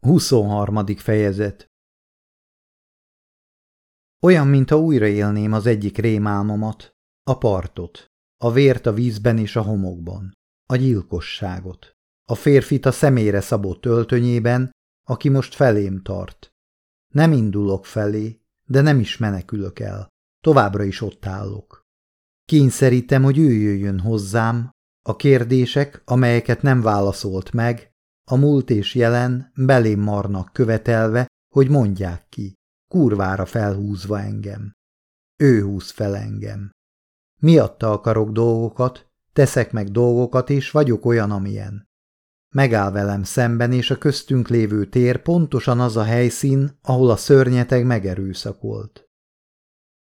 23. fejezet Olyan, mintha újra élném az egyik rémálmomat, a partot, a vért a vízben és a homokban, a gyilkosságot, a férfit a személyre szabott öltönyében, aki most felém tart. Nem indulok felé, de nem is menekülök el, továbbra is ott állok. Kényszerítem, hogy ő jöjjön hozzám, a kérdések, amelyeket nem válaszolt meg, a múlt és jelen belém marnak követelve, hogy mondják ki, kurvára felhúzva engem. Ő húz fel engem. Miatta akarok dolgokat, teszek meg dolgokat, és vagyok olyan, amilyen. Megáll velem szemben, és a köztünk lévő tér pontosan az a helyszín, ahol a szörnyeteg megerőszakolt.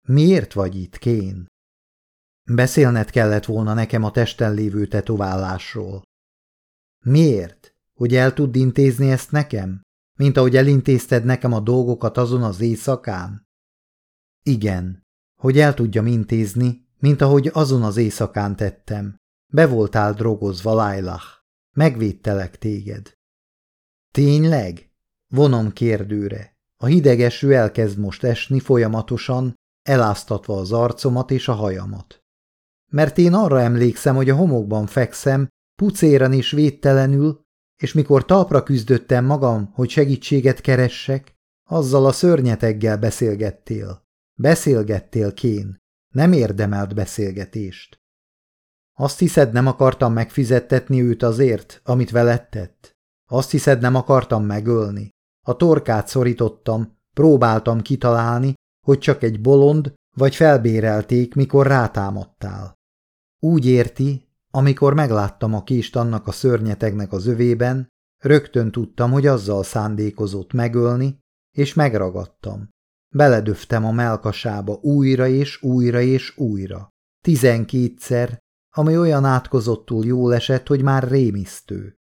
Miért vagy itt, Kén? Beszélned kellett volna nekem a testen lévő tetoválásról. Miért? Hogy el tud intézni ezt nekem? Mint ahogy elintézted nekem a dolgokat azon az éjszakán? Igen, hogy el tudjam intézni, mint ahogy azon az éjszakán tettem. Be voltál drogozva, Lailah. Megvédtelek téged. Tényleg? Vonom kérdőre. A hideg eső elkezd most esni folyamatosan, eláztatva az arcomat és a hajamat. Mert én arra emlékszem, hogy a homokban fekszem, pucéran és védtelenül, és mikor talpra küzdöttem magam, hogy segítséget keressek, azzal a szörnyeteggel beszélgettél. Beszélgettél, Kén. Nem érdemelt beszélgetést. Azt hiszed, nem akartam megfizettetni őt azért, amit veled tett? Azt hiszed, nem akartam megölni? A torkát szorítottam, próbáltam kitalálni, hogy csak egy bolond, vagy felbérelték, mikor rátámadtál. Úgy érti, amikor megláttam a kést annak a szörnyetegnek az övében, rögtön tudtam, hogy azzal szándékozott megölni, és megragadtam. Beledöftem a melkasába újra és újra és újra. Tizenkétszer, ami olyan átkozottul jól esett, hogy már rémisztő.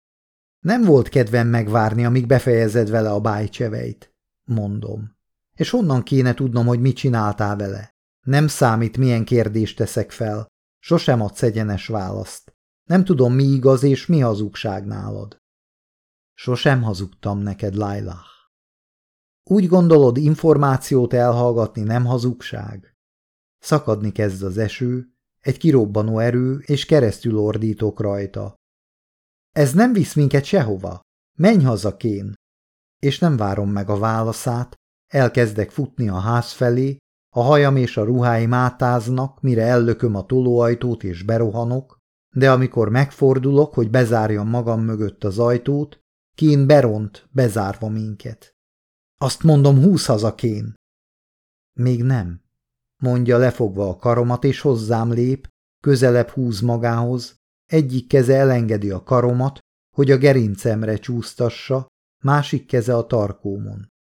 Nem volt kedvem megvárni, amíg befejezed vele a bájcseveit, mondom. És honnan kéne tudnom, hogy mit csináltál vele? Nem számít, milyen kérdést teszek fel. Sosem adsz egyenes választ. Nem tudom, mi igaz és mi hazugság nálad. Sosem hazugtam neked, Lailah. Úgy gondolod, információt elhallgatni nem hazugság? Szakadni kezd az eső, egy kirobbanó erő, és keresztül ordítok rajta. Ez nem visz minket sehova. Menj haza, Kén! És nem várom meg a válaszát, elkezdek futni a ház felé, a hajam és a ruháim átáznak, mire ellököm a tolóajtót és berohanok, de amikor megfordulok, hogy bezárjam magam mögött az ajtót, Kén beront, bezárva minket. Azt mondom, húsz haza, Kén. Még nem, mondja lefogva a karomat, és hozzám lép, közelebb húz magához, egyik keze elengedi a karomat, hogy a gerincemre csúsztassa, másik keze a tarkómon.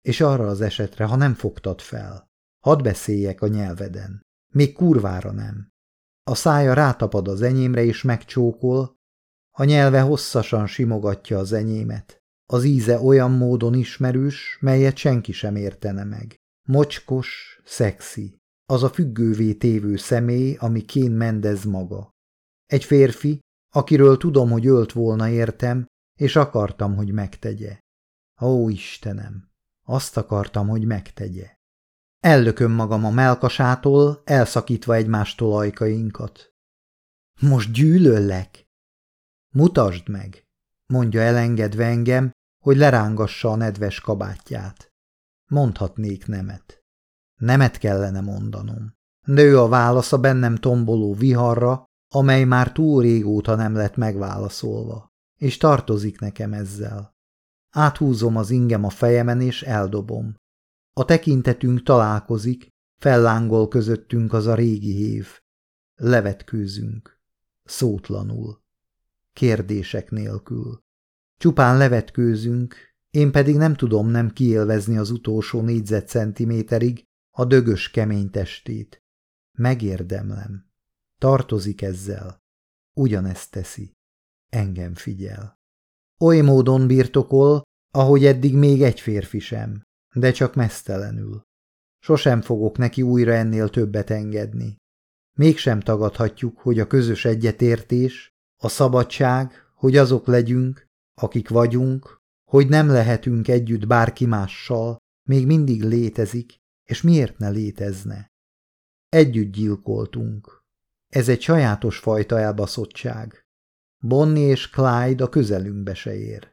És arra az esetre, ha nem fogtad fel. Hadd beszéljek a nyelveden. Még kurvára nem. A szája rátapad az enyémre és megcsókol, a nyelve hosszasan simogatja az enyémet. Az íze olyan módon ismerős, melyet senki sem értene meg. Mocskos, szexi. Az a függővé tévő személy, ami Kén Mendez maga. Egy férfi, akiről tudom, hogy ölt volna értem, és akartam, hogy megtegye. Ó, Istenem! Azt akartam, hogy megtegye. Ellököm magam a melkasától, elszakítva egymástól ajkainkat. Most gyűlöllek? Mutasd meg, mondja elengedve engem, hogy lerángassa a nedves kabátját. Mondhatnék nemet. Nemet kellene mondanom. De ő a válasz a bennem tomboló viharra, amely már túl régóta nem lett megválaszolva, és tartozik nekem ezzel. Áthúzom az ingem a fejemen, és eldobom. A tekintetünk találkozik, fellángol közöttünk az a régi hév. Levetkőzünk. Szótlanul. Kérdések nélkül. Csupán levetkőzünk, én pedig nem tudom nem kiélvezni az utolsó négyzetcentiméterig a dögös kemény testét. Megérdemlem. Tartozik ezzel. Ugyanezt teszi. Engem figyel. Oly módon birtokol, ahogy eddig még egy férfi sem de csak mesztelenül. Sosem fogok neki újra ennél többet engedni. Mégsem tagadhatjuk, hogy a közös egyetértés, a szabadság, hogy azok legyünk, akik vagyunk, hogy nem lehetünk együtt bárki mással, még mindig létezik, és miért ne létezne? Együtt gyilkoltunk. Ez egy sajátos fajta elbaszottság. Bonnie és Clyde a közelünkbe se ér.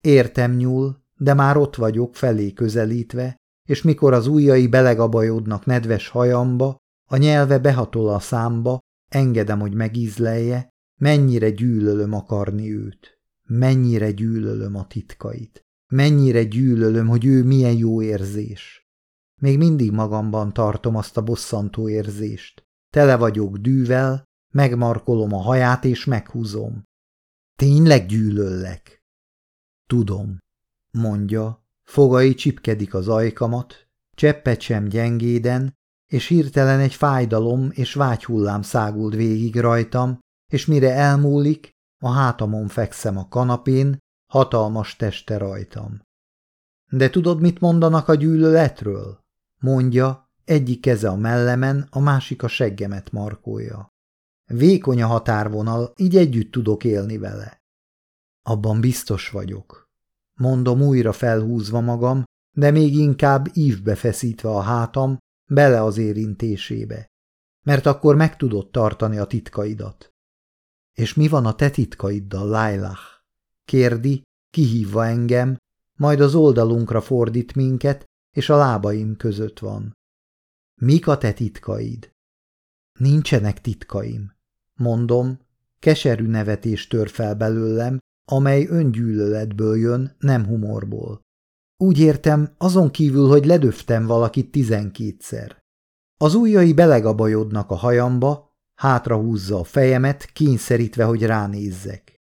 Értem nyúl, de már ott vagyok felé közelítve, és mikor az ujjai belegabajodnak nedves hajamba, a nyelve behatol a számba, engedem, hogy megízlelje, mennyire gyűlölöm akarni őt, mennyire gyűlölöm a titkait, mennyire gyűlölöm, hogy ő milyen jó érzés. Még mindig magamban tartom azt a bosszantó érzést. Tele vagyok dűvel, megmarkolom a haját és meghúzom. Tényleg gyűlöllek? Tudom, mondja, fogai csipkedik az ajkamat, cseppet sem gyengéden, és hirtelen egy fájdalom és vágyhullám száguld végig rajtam, és mire elmúlik, a hátamon fekszem a kanapén, hatalmas teste rajtam. De tudod, mit mondanak a gyűlöletről? Mondja, egyik keze a mellemen, a másik a seggemet markolja. Vékony a határvonal, így együtt tudok élni vele. Abban biztos vagyok. Mondom újra felhúzva magam, de még inkább ívbe feszítve a hátam, bele az érintésébe. Mert akkor meg tudod tartani a titkaidat. És mi van a te titkaiddal, Lailah? Kérdi, kihívva engem, majd az oldalunkra fordít minket, és a lábaim között van. Mik a te titkaid? Nincsenek titkaim. Mondom, keserű nevetés tör fel belőlem, amely öngyűlöletből jön, nem humorból. Úgy értem, azon kívül, hogy ledöftem valakit tizenkétszer. Az ujjai belegabajodnak a hajamba, hátra húzza a fejemet, kényszerítve, hogy ránézzek.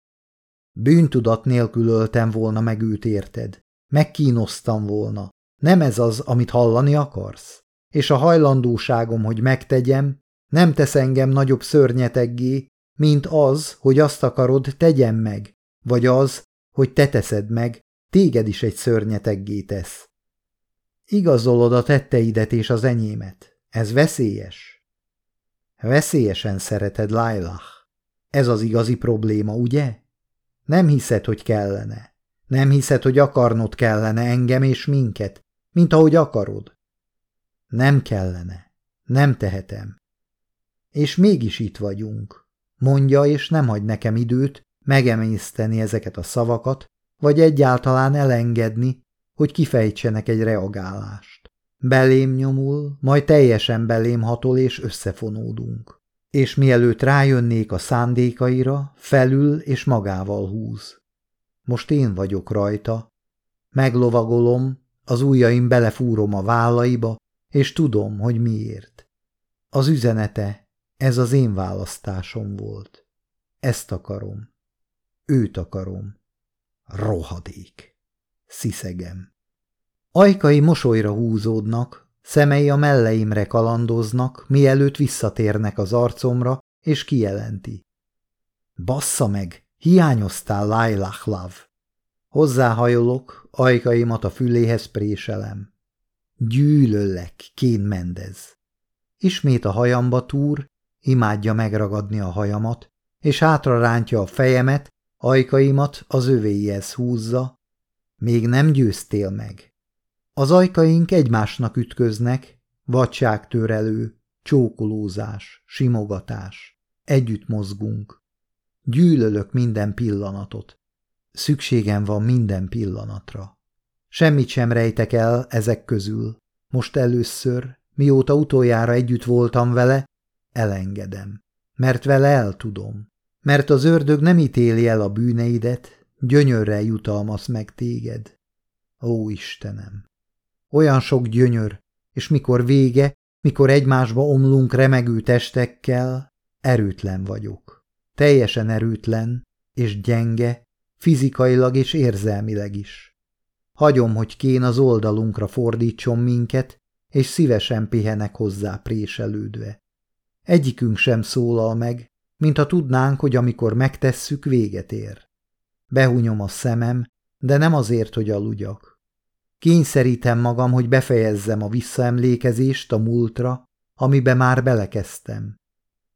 Bűntudat nélkül öltem volna meg őt, érted? Megkínoztam volna. Nem ez az, amit hallani akarsz? És a hajlandóságom, hogy megtegyem, nem tesz engem nagyobb szörnyeteggé, mint az, hogy azt akarod, tegyem meg, vagy az, hogy te teszed meg, téged is egy szörnyeteggé tesz. Igazolod a tetteidet és az enyémet. Ez veszélyes. Veszélyesen szereted, Lailah. Ez az igazi probléma, ugye? Nem hiszed, hogy kellene. Nem hiszed, hogy akarnod kellene engem és minket, mint ahogy akarod. Nem kellene. Nem tehetem. És mégis itt vagyunk. Mondja, és nem hagy nekem időt megemészteni ezeket a szavakat, vagy egyáltalán elengedni, hogy kifejtsenek egy reagálást. Belém nyomul, majd teljesen belém hatol, és összefonódunk. És mielőtt rájönnék a szándékaira, felül és magával húz. Most én vagyok rajta. Meglovagolom, az ujjaim belefúrom a vállaiba, és tudom, hogy miért. Az üzenete, ez az én választásom volt. Ezt akarom. Őt akarom. Rohadék. Sziszegem. Ajkai mosolyra húzódnak, szemei a melleimre kalandoznak, mielőtt visszatérnek az arcomra, és kijelenti. Bassza meg, hiányoztál, Lailahlav. Hozzáhajolok, ajkaimat a füléhez préselem. Gyűlöllek, Kén Mendez. Ismét a hajamba túr, imádja megragadni a hajamat, és hátra rántja a fejemet, ajkaimat az övéihez húzza. Még nem győztél meg. Az ajkaink egymásnak ütköznek, vadságtörelő, csókolózás, simogatás. Együtt mozgunk. Gyűlölök minden pillanatot. Szükségem van minden pillanatra. Semmit sem rejtek el ezek közül. Most először, mióta utoljára együtt voltam vele, elengedem. Mert vele el tudom. Mert az ördög nem ítéli el a bűneidet, gyönyörrel jutalmaz meg téged. Ó, Istenem! Olyan sok gyönyör, és mikor vége, mikor egymásba omlunk remegő testekkel, erőtlen vagyok. Teljesen erőtlen, és gyenge, fizikailag és érzelmileg is. Hagyom, hogy kén az oldalunkra fordítson minket, és szívesen pihenek hozzá préselődve. Egyikünk sem szólal meg, mintha tudnánk, hogy amikor megtesszük, véget ér. Behunyom a szemem, de nem azért, hogy aludjak. Kényszerítem magam, hogy befejezzem a visszaemlékezést a múltra, amibe már belekezdtem.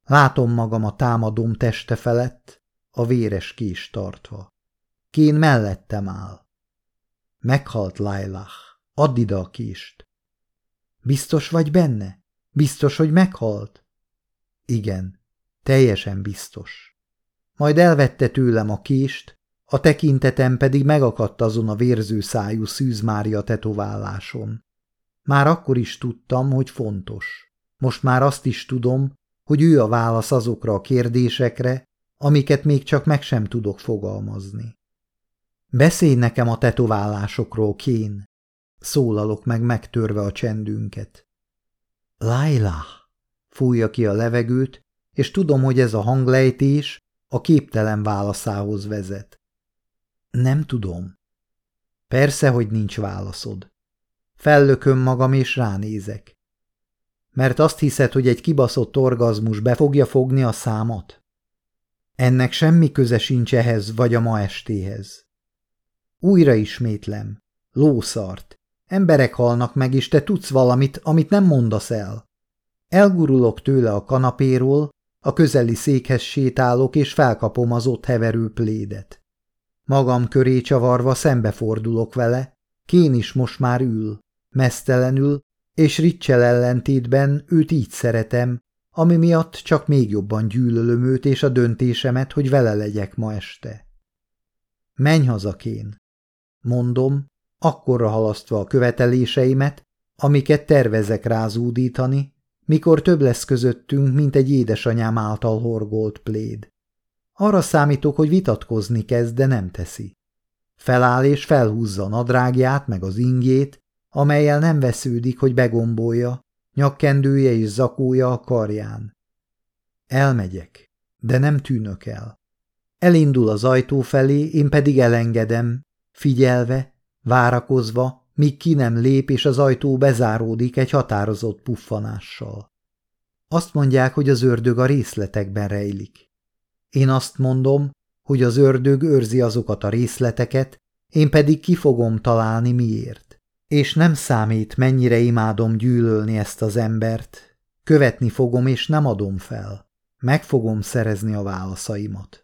Látom magam a támadom teste felett, a véres kés tartva. Kén mellettem áll. Meghalt Lailah. Add ide a kést. Biztos vagy benne? Biztos, hogy meghalt? Igen, teljesen biztos. Majd elvette tőlem a kést, a tekintetem pedig megakadt azon a vérző szájú szűzmária tetováláson. Már akkor is tudtam, hogy fontos. Most már azt is tudom, hogy ő a válasz azokra a kérdésekre, amiket még csak meg sem tudok fogalmazni. Beszélj nekem a tetoválásokról, Kén. Szólalok meg megtörve a csendünket. Laila! Fújja ki a levegőt, és tudom, hogy ez a hanglejtés a képtelen válaszához vezet. Nem tudom. Persze, hogy nincs válaszod. Fellököm magam és ránézek. Mert azt hiszed, hogy egy kibaszott orgazmus be fogja fogni a számot? Ennek semmi köze sincs ehhez vagy a ma estéhez. Újra ismétlem. Lószart. Emberek halnak meg, és te tudsz valamit, amit nem mondasz el. Elgurulok tőle a kanapéról, a közeli székhez sétálok, és felkapom az ott heverő plédet. Magam köré csavarva szembefordulok vele, Kén is most már ül, mesztelenül, és Ricsel ellentétben őt így szeretem, ami miatt csak még jobban gyűlölöm őt és a döntésemet, hogy vele legyek ma este. Menj haza, Kén! Mondom, akkorra halasztva a követeléseimet, amiket tervezek rázúdítani, mikor több lesz közöttünk, mint egy édesanyám által horgolt pléd. Arra számítok, hogy vitatkozni kezd, de nem teszi. Feláll és felhúzza a nadrágját meg az ingét, amelyel nem vesződik, hogy begombolja, nyakkendője és zakója a karján. Elmegyek, de nem tűnök el. Elindul az ajtó felé, én pedig elengedem, figyelve, várakozva, míg ki nem lép, és az ajtó bezáródik egy határozott puffanással. Azt mondják, hogy az ördög a részletekben rejlik. Én azt mondom, hogy az ördög őrzi azokat a részleteket, én pedig ki fogom találni miért. És nem számít, mennyire imádom gyűlölni ezt az embert. Követni fogom, és nem adom fel. Meg fogom szerezni a válaszaimat.